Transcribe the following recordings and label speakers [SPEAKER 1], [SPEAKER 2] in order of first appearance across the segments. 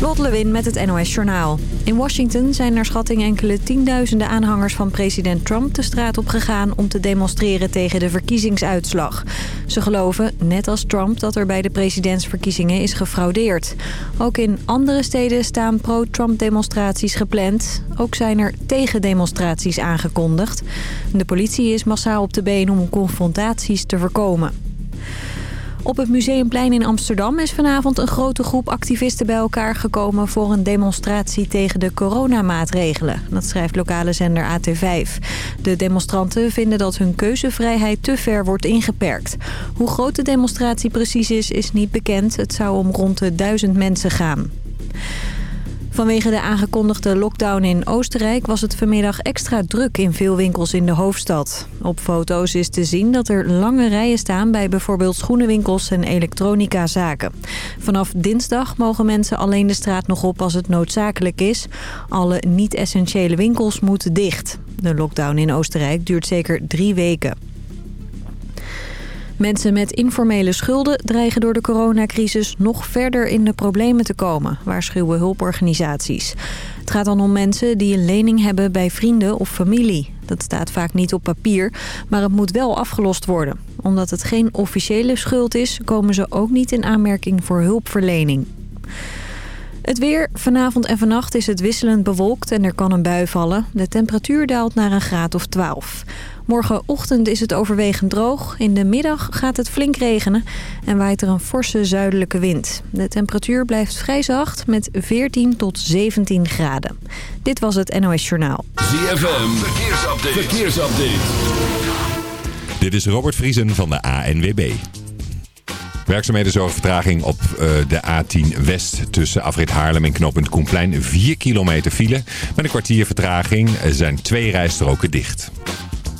[SPEAKER 1] Lot Lewin met het NOS Journaal. In Washington zijn naar schatting enkele tienduizenden aanhangers van president Trump de straat op gegaan om te demonstreren tegen de verkiezingsuitslag. Ze geloven, net als Trump, dat er bij de presidentsverkiezingen is gefraudeerd. Ook in andere steden staan pro-Trump demonstraties gepland. Ook zijn er tegendemonstraties aangekondigd. De politie is massaal op de been om confrontaties te voorkomen. Op het Museumplein in Amsterdam is vanavond een grote groep activisten bij elkaar gekomen voor een demonstratie tegen de coronamaatregelen. Dat schrijft lokale zender AT5. De demonstranten vinden dat hun keuzevrijheid te ver wordt ingeperkt. Hoe groot de demonstratie precies is, is niet bekend. Het zou om rond de duizend mensen gaan. Vanwege de aangekondigde lockdown in Oostenrijk was het vanmiddag extra druk in veel winkels in de hoofdstad. Op foto's is te zien dat er lange rijen staan bij bijvoorbeeld schoenenwinkels en elektronicazaken. Vanaf dinsdag mogen mensen alleen de straat nog op als het noodzakelijk is. Alle niet-essentiële winkels moeten dicht. De lockdown in Oostenrijk duurt zeker drie weken. Mensen met informele schulden dreigen door de coronacrisis nog verder in de problemen te komen, waarschuwen hulporganisaties. Het gaat dan om mensen die een lening hebben bij vrienden of familie. Dat staat vaak niet op papier, maar het moet wel afgelost worden. Omdat het geen officiële schuld is, komen ze ook niet in aanmerking voor hulpverlening. Het weer. Vanavond en vannacht is het wisselend bewolkt en er kan een bui vallen. De temperatuur daalt naar een graad of 12. Morgenochtend is het overwegend droog. In de middag gaat het flink regenen en waait er een forse zuidelijke wind. De temperatuur blijft vrij zacht met 14 tot 17 graden. Dit was het NOS Journaal.
[SPEAKER 2] ZFM. Verkeersupdate. Verkeersupdate.
[SPEAKER 3] Dit is Robert Vriesen van de ANWB. Werkzaamheden zorgen vertraging op uh, de A10 West tussen Afrit Haarlem en knooppunt Koenplein. 4 kilometer file. Met een kwartier vertraging zijn twee rijstroken dicht.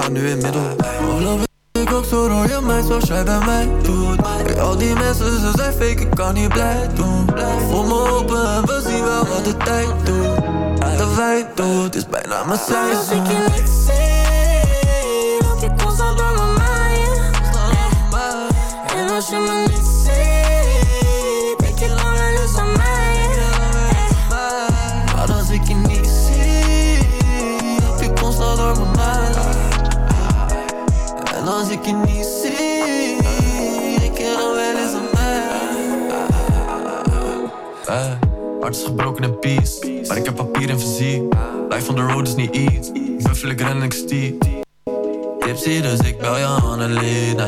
[SPEAKER 4] Gegaan nu in middel. Love, ik ook zo rol je mij zoals jij bij mij doet? Bij al die mensen, ze zijn fake, ik kan niet blij doen. Voel me open en we zien wel wat de tijd doet. De wij doet, is bijna mijn seizoen
[SPEAKER 2] niet
[SPEAKER 5] iets. Ik ben ik ren en ik stiek.
[SPEAKER 4] Tipsy, dus ik bel je Annelena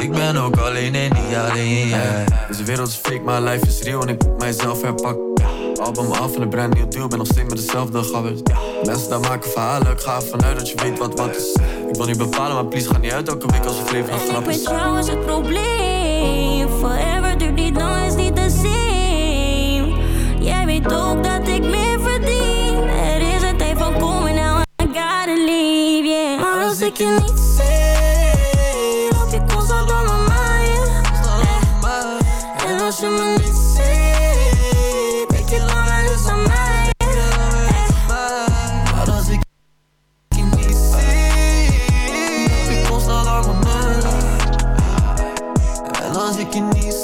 [SPEAKER 4] Ik ben ook alleen en niet alleen, yeah.
[SPEAKER 5] Deze wereld is fake, maar life is real en ik moet mijzelf herpakken. Album af en een brand nieuw deal, ben nog steeds met dezelfde gabbers. Mensen daar maken verhalen, ik ga ervan uit dat je weet wat wat is. Ik wil niet bepalen, maar please ga niet uit elke week als we leven een
[SPEAKER 2] En ik
[SPEAKER 5] grap is.
[SPEAKER 2] met jou is het probleem. Forever duurt niet lang, is niet de same. Jij weet ook dat ik meer gotta leave, yeah. Maar als ik je niet zie, loop je constant door mijn mind. En als je me niet ziet, denk je langer dus aan mij.
[SPEAKER 4] Maar als ik je niet zie, loop je constant door mijn mind En als ik je niet zie,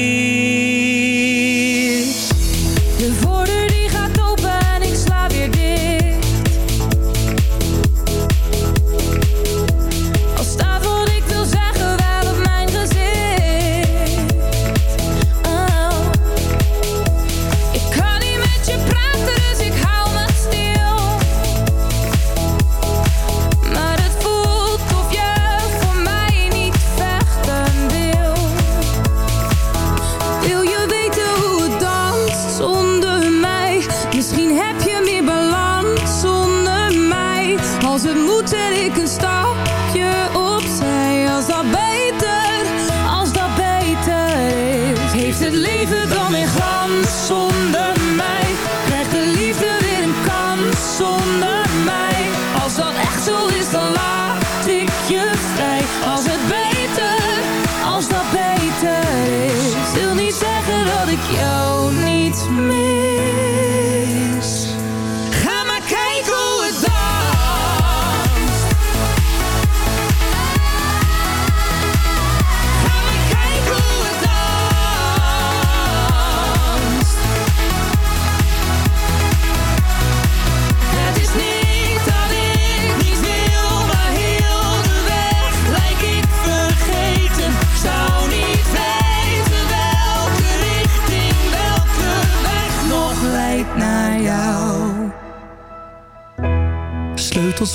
[SPEAKER 6] Meer balans zonder mij. Als het moet zet ik een stapje opzij. Als dat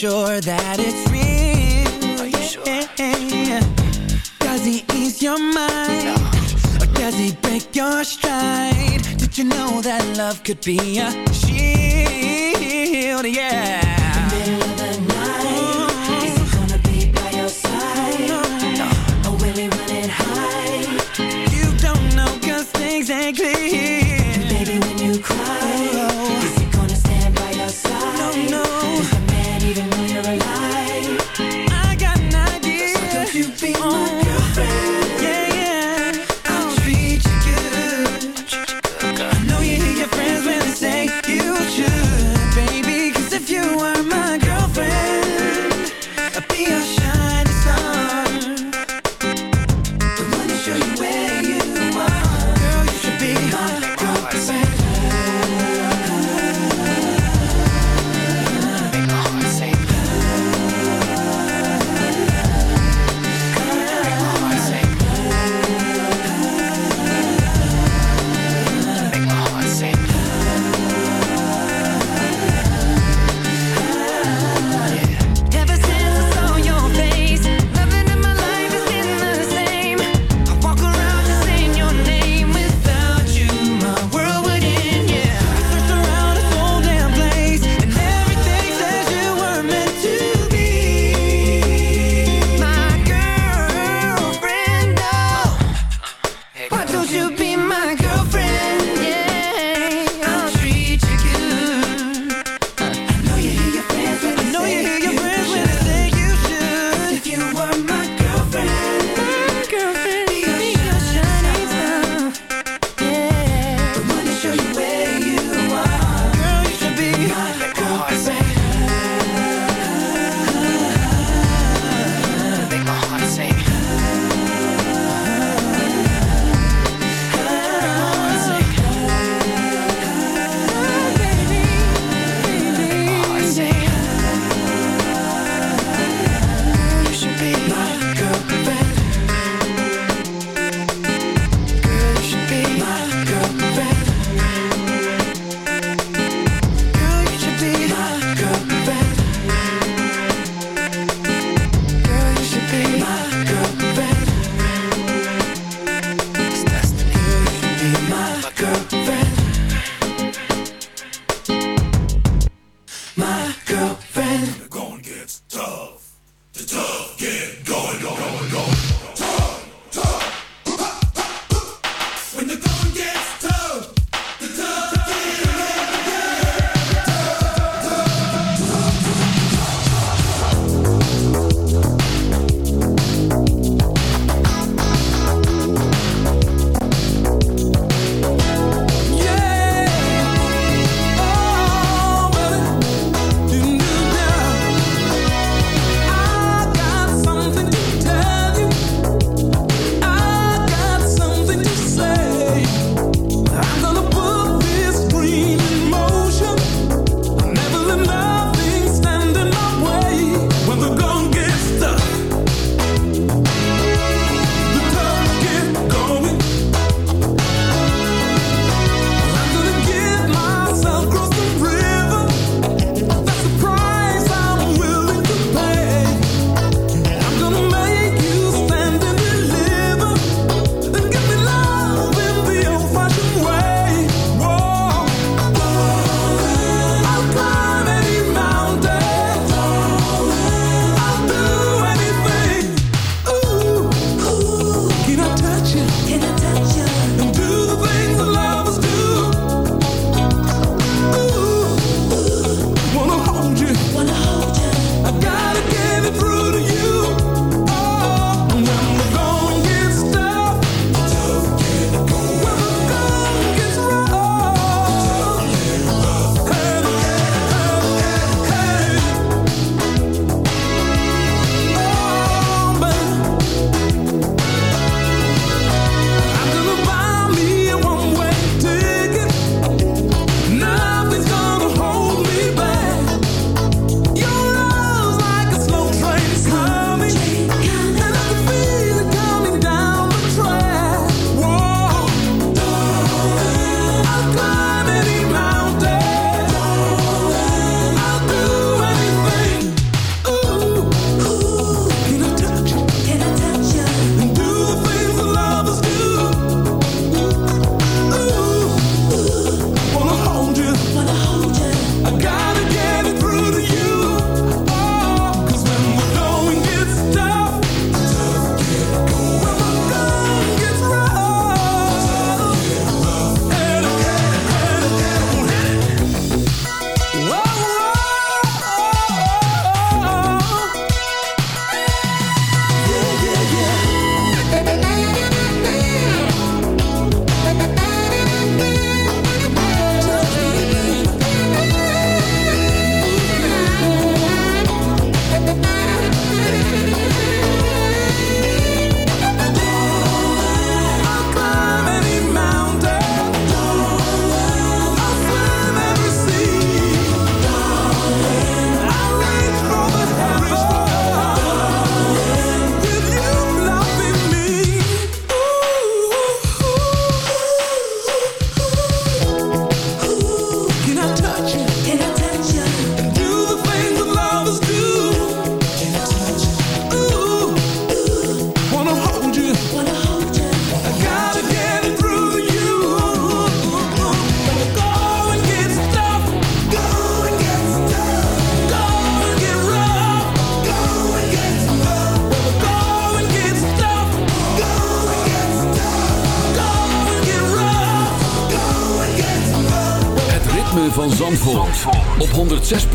[SPEAKER 7] sure that it's real?
[SPEAKER 4] Are you sure?
[SPEAKER 7] Does he ease your mind? No. Or does he break your stride? Did you know that love could be a shield? Yeah. In the middle of the night, is he gonna be by your side? Or will he run? You don't know 'cause things ain't clear.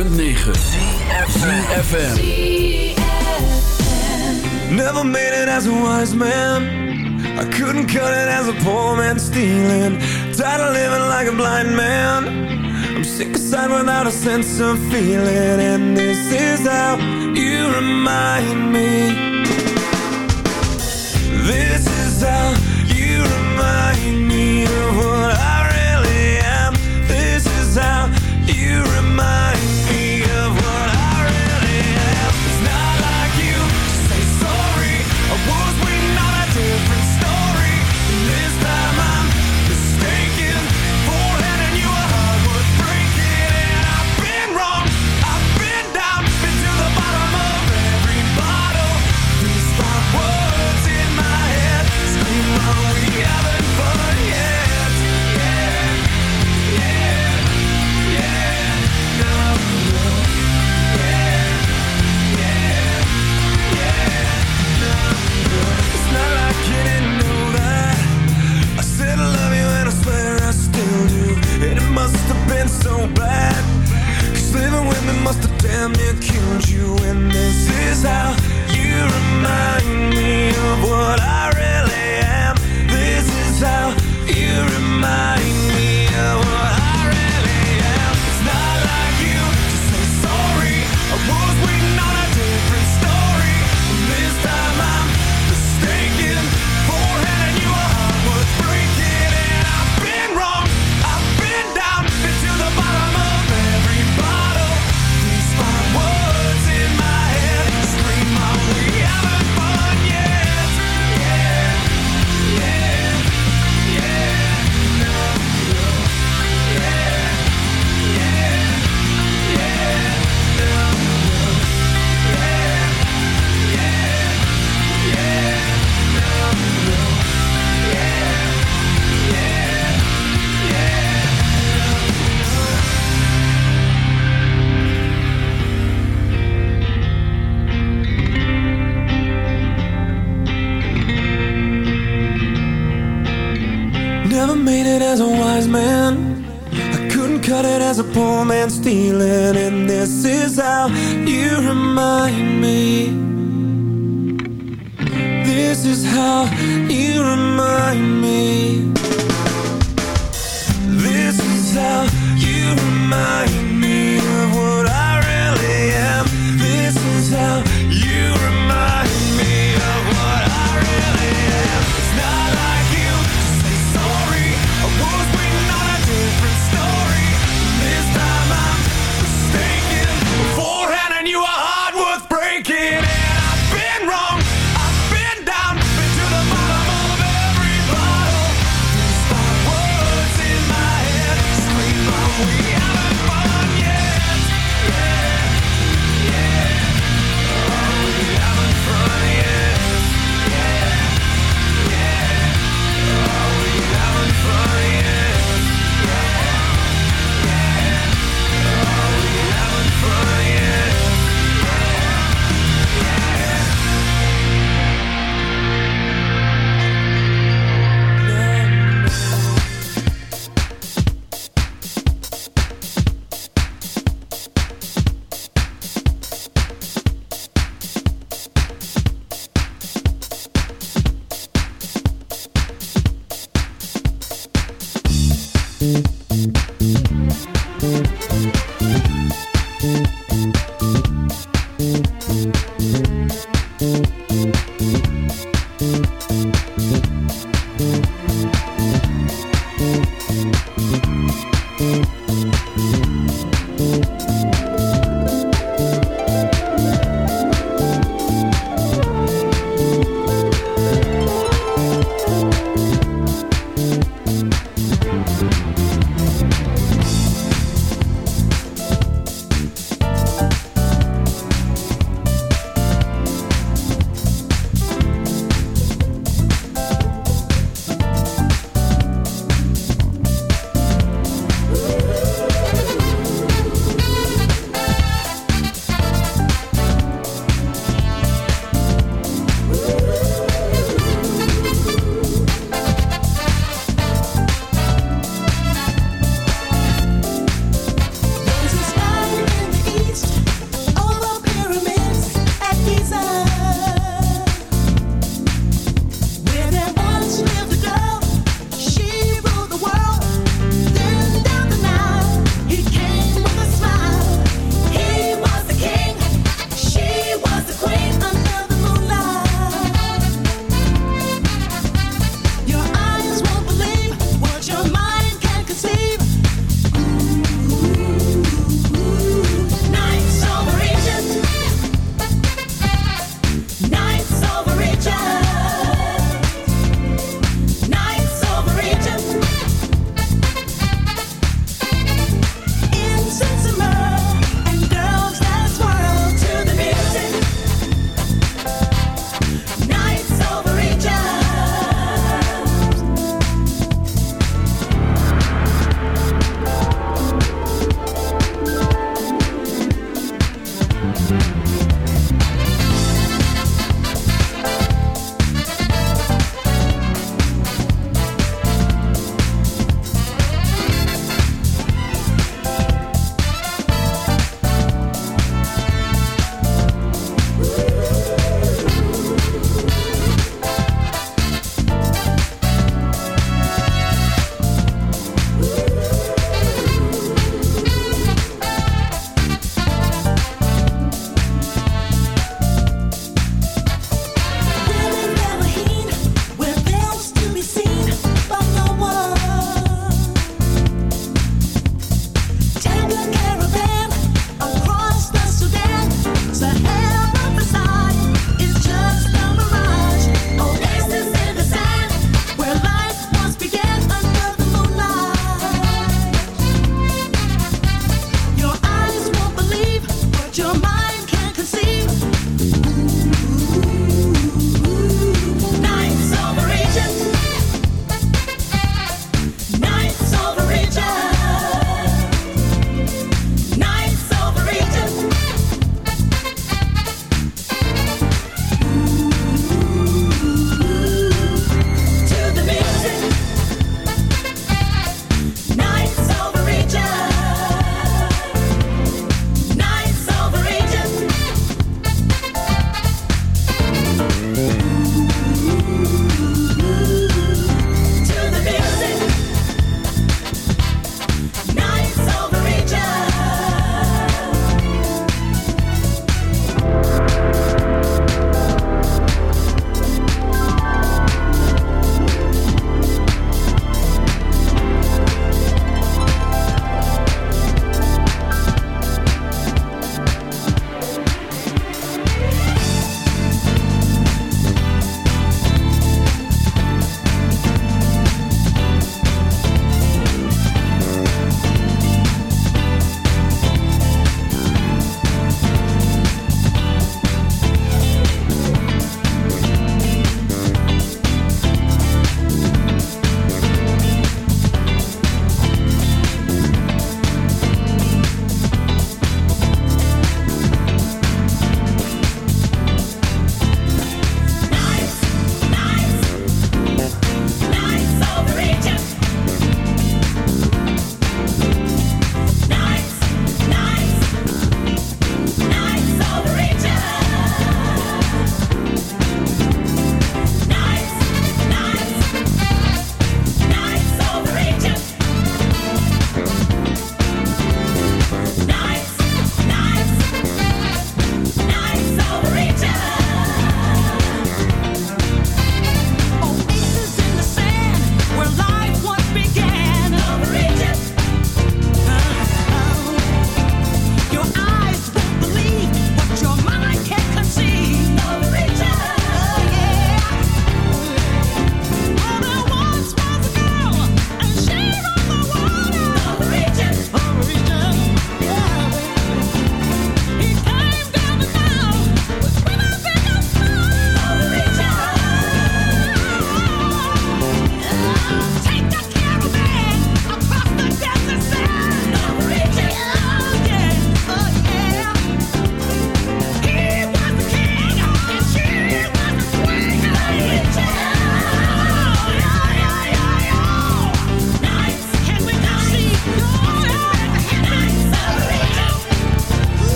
[SPEAKER 8] 106.9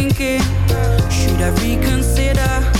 [SPEAKER 9] thinking? Should I reconsider?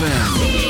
[SPEAKER 10] ZFM.